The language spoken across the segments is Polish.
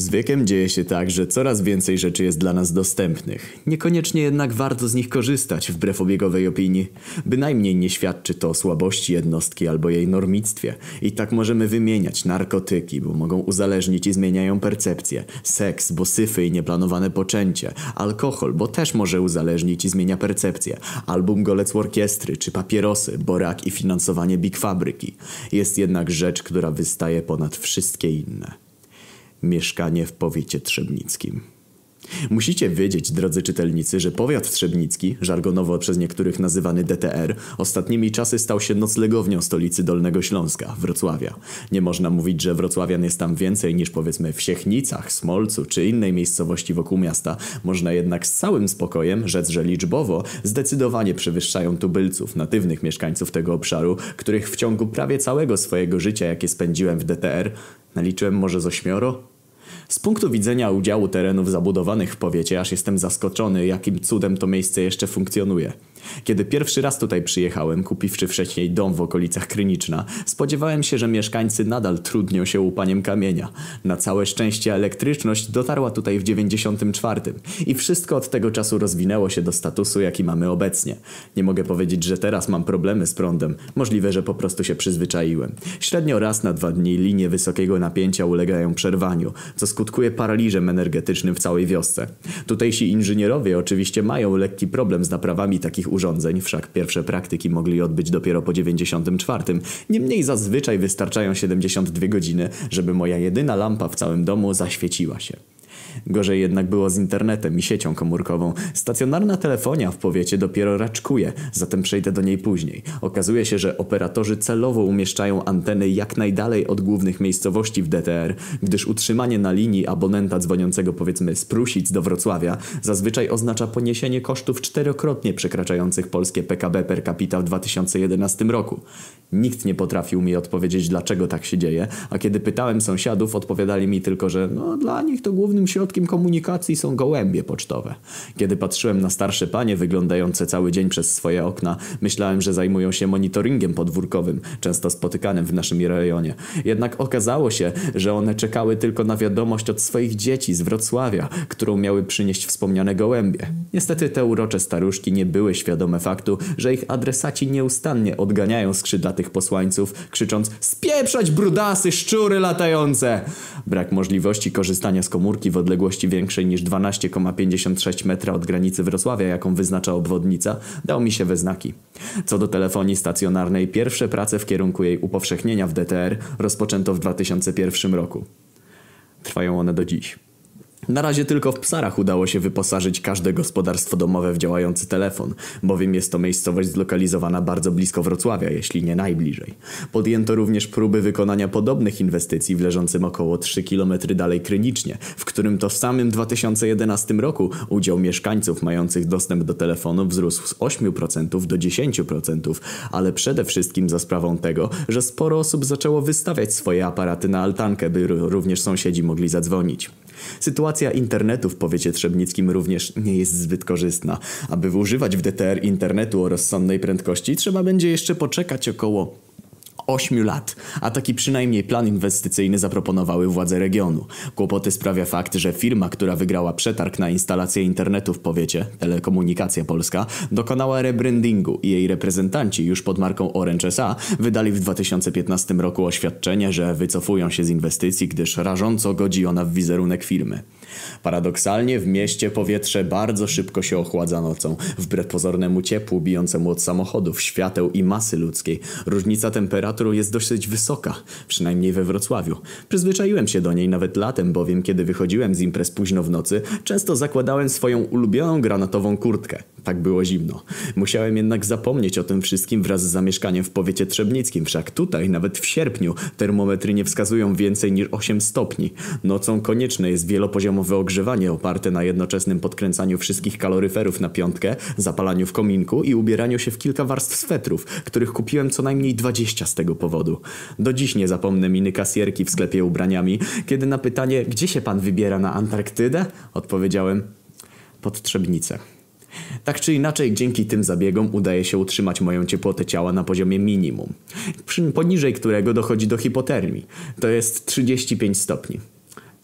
Z wiekiem dzieje się tak, że coraz więcej rzeczy jest dla nas dostępnych. Niekoniecznie jednak warto z nich korzystać, wbrew obiegowej opinii. Bynajmniej nie świadczy to o słabości jednostki albo jej normictwie. I tak możemy wymieniać narkotyki, bo mogą uzależnić i zmieniają percepcję. Seks, bo syfy i nieplanowane poczęcie. Alkohol, bo też może uzależnić i zmienia percepcję. Album Golec Orkiestry, czy papierosy, bo rak i finansowanie Big Fabryki. Jest jednak rzecz, która wystaje ponad wszystkie inne mieszkanie w powiecie trzebnickim. Musicie wiedzieć, drodzy czytelnicy, że powiat trzebnicki, żargonowo przez niektórych nazywany DTR, ostatnimi czasy stał się noclegownią stolicy Dolnego Śląska, Wrocławia. Nie można mówić, że wrocławian jest tam więcej niż powiedzmy w Siechnicach, Smolcu czy innej miejscowości wokół miasta. Można jednak z całym spokojem rzec, że liczbowo zdecydowanie przewyższają tubylców, natywnych mieszkańców tego obszaru, których w ciągu prawie całego swojego życia, jakie spędziłem w DTR, naliczyłem może z ośmioro? Z punktu widzenia udziału terenów zabudowanych w powiecie, aż jestem zaskoczony, jakim cudem to miejsce jeszcze funkcjonuje. Kiedy pierwszy raz tutaj przyjechałem, kupiwszy wcześniej dom w okolicach Kryniczna, spodziewałem się, że mieszkańcy nadal trudnią się upaniem kamienia. Na całe szczęście elektryczność dotarła tutaj w 94 i wszystko od tego czasu rozwinęło się do statusu, jaki mamy obecnie. Nie mogę powiedzieć, że teraz mam problemy z prądem. Możliwe, że po prostu się przyzwyczaiłem. Średnio raz na dwa dni linie wysokiego napięcia ulegają przerwaniu, co skutkuje paraliżem energetycznym w całej wiosce. Tutejsi inżynierowie oczywiście mają lekki problem z naprawami takich urządzeń, wszak pierwsze praktyki mogli odbyć dopiero po 94. Niemniej zazwyczaj wystarczają 72 godziny, żeby moja jedyna lampa w całym domu zaświeciła się. Gorzej jednak było z internetem i siecią komórkową. Stacjonarna telefonia w powiecie dopiero raczkuje, zatem przejdę do niej później. Okazuje się, że operatorzy celowo umieszczają anteny jak najdalej od głównych miejscowości w DTR, gdyż utrzymanie na linii abonenta dzwoniącego powiedzmy z Prusic do Wrocławia zazwyczaj oznacza poniesienie kosztów czterokrotnie przekraczających polskie PKB per capita w 2011 roku. Nikt nie potrafił mi odpowiedzieć dlaczego tak się dzieje, a kiedy pytałem sąsiadów odpowiadali mi tylko, że no dla nich to głównym środkiem komunikacji są gołębie pocztowe. Kiedy patrzyłem na starsze panie wyglądające cały dzień przez swoje okna, myślałem, że zajmują się monitoringiem podwórkowym, często spotykanym w naszym rejonie. Jednak okazało się, że one czekały tylko na wiadomość od swoich dzieci z Wrocławia, którą miały przynieść wspomniane gołębie. Niestety te urocze staruszki nie były świadome faktu, że ich adresaci nieustannie odganiają skrzydlatych posłańców, krzycząc spieprzać brudasy, szczury latające! Brak możliwości korzystania z komórki w odległości większej niż 12,56 metra od granicy Wrocławia, jaką wyznacza obwodnica, dał mi się we znaki. Co do telefonii stacjonarnej, pierwsze prace w kierunku jej upowszechnienia w DTR rozpoczęto w 2001 roku. Trwają one do dziś. Na razie tylko w Psarach udało się wyposażyć każde gospodarstwo domowe w działający telefon, bowiem jest to miejscowość zlokalizowana bardzo blisko Wrocławia, jeśli nie najbliżej. Podjęto również próby wykonania podobnych inwestycji w leżącym około 3 km dalej Krynicznie, w którym to w samym 2011 roku udział mieszkańców mających dostęp do telefonu wzrósł z 8% do 10%, ale przede wszystkim za sprawą tego, że sporo osób zaczęło wystawiać swoje aparaty na altankę, by również sąsiedzi mogli zadzwonić. Sytuacja internetu w powiecie trzebnickim również nie jest zbyt korzystna. Aby używać w DTR internetu o rozsądnej prędkości trzeba będzie jeszcze poczekać około 8 lat, a taki przynajmniej plan inwestycyjny zaproponowały władze regionu. Kłopoty sprawia fakt, że firma, która wygrała przetarg na instalację internetu w powiecie, Telekomunikacja Polska, dokonała rebrandingu i jej reprezentanci już pod marką Orange SA wydali w 2015 roku oświadczenie, że wycofują się z inwestycji, gdyż rażąco godzi ona w wizerunek firmy. Paradoksalnie w mieście powietrze bardzo szybko się ochładza nocą, wbrew pozornemu ciepłu bijącemu od samochodów, świateł i masy ludzkiej. Różnica temperatury jest dosyć wysoka, przynajmniej we Wrocławiu. Przyzwyczaiłem się do niej nawet latem, bowiem kiedy wychodziłem z imprez późno w nocy, często zakładałem swoją ulubioną granatową kurtkę. Tak było zimno. Musiałem jednak zapomnieć o tym wszystkim wraz z zamieszkaniem w powiecie trzebnickim, wszak tutaj, nawet w sierpniu, termometry nie wskazują więcej niż 8 stopni. Nocą konieczne jest wielopoziomowe ogrzewanie oparte na jednoczesnym podkręcaniu wszystkich kaloryferów na piątkę, zapalaniu w kominku i ubieraniu się w kilka warstw swetrów, których kupiłem co najmniej 20 z tego powodu. Do dziś nie zapomnę miny kasierki w sklepie ubraniami, kiedy na pytanie, gdzie się pan wybiera na Antarktydę, odpowiedziałem pod Trzebnicę. Tak czy inaczej, dzięki tym zabiegom udaje się utrzymać moją ciepłotę ciała na poziomie minimum, poniżej którego dochodzi do hipotermii. To jest 35 stopni.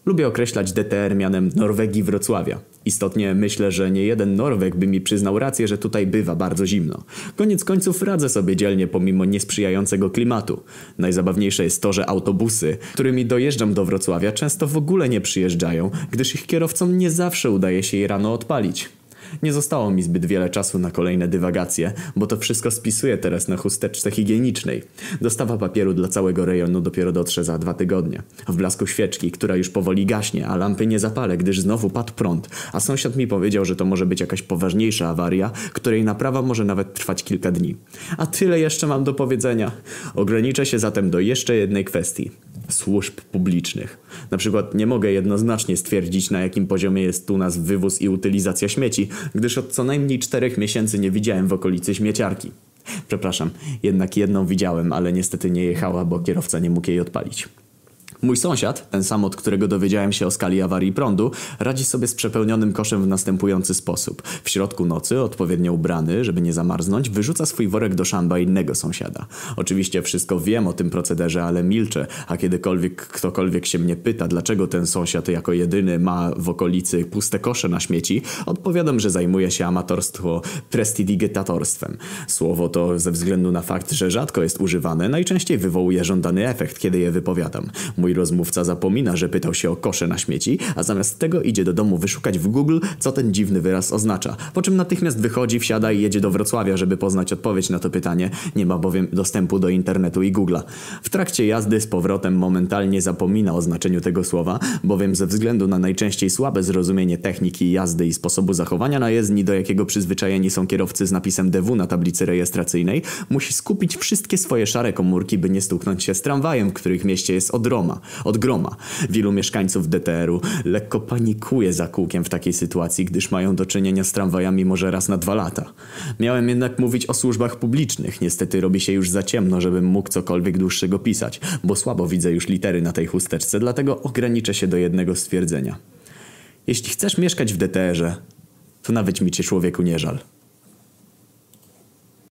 Lubię określać DTR mianem Norwegii Wrocławia. Istotnie myślę, że nie jeden Norweg by mi przyznał rację, że tutaj bywa bardzo zimno. Koniec końców radzę sobie dzielnie pomimo niesprzyjającego klimatu. Najzabawniejsze jest to, że autobusy, którymi dojeżdżam do Wrocławia często w ogóle nie przyjeżdżają, gdyż ich kierowcom nie zawsze udaje się je rano odpalić. Nie zostało mi zbyt wiele czasu na kolejne dywagacje, bo to wszystko spisuję teraz na chusteczce higienicznej. Dostawa papieru dla całego rejonu dopiero dotrze za dwa tygodnie. W blasku świeczki, która już powoli gaśnie, a lampy nie zapalę, gdyż znowu padł prąd, a sąsiad mi powiedział, że to może być jakaś poważniejsza awaria, której naprawa może nawet trwać kilka dni. A tyle jeszcze mam do powiedzenia. Ograniczę się zatem do jeszcze jednej kwestii służb publicznych. Na przykład nie mogę jednoznacznie stwierdzić, na jakim poziomie jest tu nas wywóz i utylizacja śmieci, gdyż od co najmniej czterech miesięcy nie widziałem w okolicy śmieciarki. Przepraszam, jednak jedną widziałem, ale niestety nie jechała, bo kierowca nie mógł jej odpalić. Mój sąsiad, ten sam od którego dowiedziałem się o skali awarii prądu, radzi sobie z przepełnionym koszem w następujący sposób. W środku nocy, odpowiednio ubrany, żeby nie zamarznąć, wyrzuca swój worek do szamba innego sąsiada. Oczywiście wszystko wiem o tym procederze, ale milczę, a kiedykolwiek ktokolwiek się mnie pyta, dlaczego ten sąsiad jako jedyny ma w okolicy puste kosze na śmieci, odpowiadam, że zajmuje się amatorstwo prestidigitatorstwem. Słowo to ze względu na fakt, że rzadko jest używane, najczęściej wywołuje żądany efekt, kiedy je wypowiadam. Mój rozmówca zapomina, że pytał się o kosze na śmieci, a zamiast tego idzie do domu wyszukać w Google, co ten dziwny wyraz oznacza. Po czym natychmiast wychodzi, wsiada i jedzie do Wrocławia, żeby poznać odpowiedź na to pytanie. Nie ma bowiem dostępu do internetu i Google'a. W trakcie jazdy z powrotem momentalnie zapomina o znaczeniu tego słowa, bowiem ze względu na najczęściej słabe zrozumienie techniki jazdy i sposobu zachowania na jezdni, do jakiego przyzwyczajeni są kierowcy z napisem DW na tablicy rejestracyjnej, musi skupić wszystkie swoje szare komórki, by nie stuknąć się z tramwajem, w których mieście jest od Roma od groma. Wielu mieszkańców DTR-u lekko panikuje za kółkiem w takiej sytuacji, gdyż mają do czynienia z tramwajami może raz na dwa lata. Miałem jednak mówić o służbach publicznych. Niestety robi się już za ciemno, żebym mógł cokolwiek dłuższego pisać, bo słabo widzę już litery na tej chusteczce, dlatego ograniczę się do jednego stwierdzenia. Jeśli chcesz mieszkać w DTR-ze, to nawet mi cię człowieku nie żal.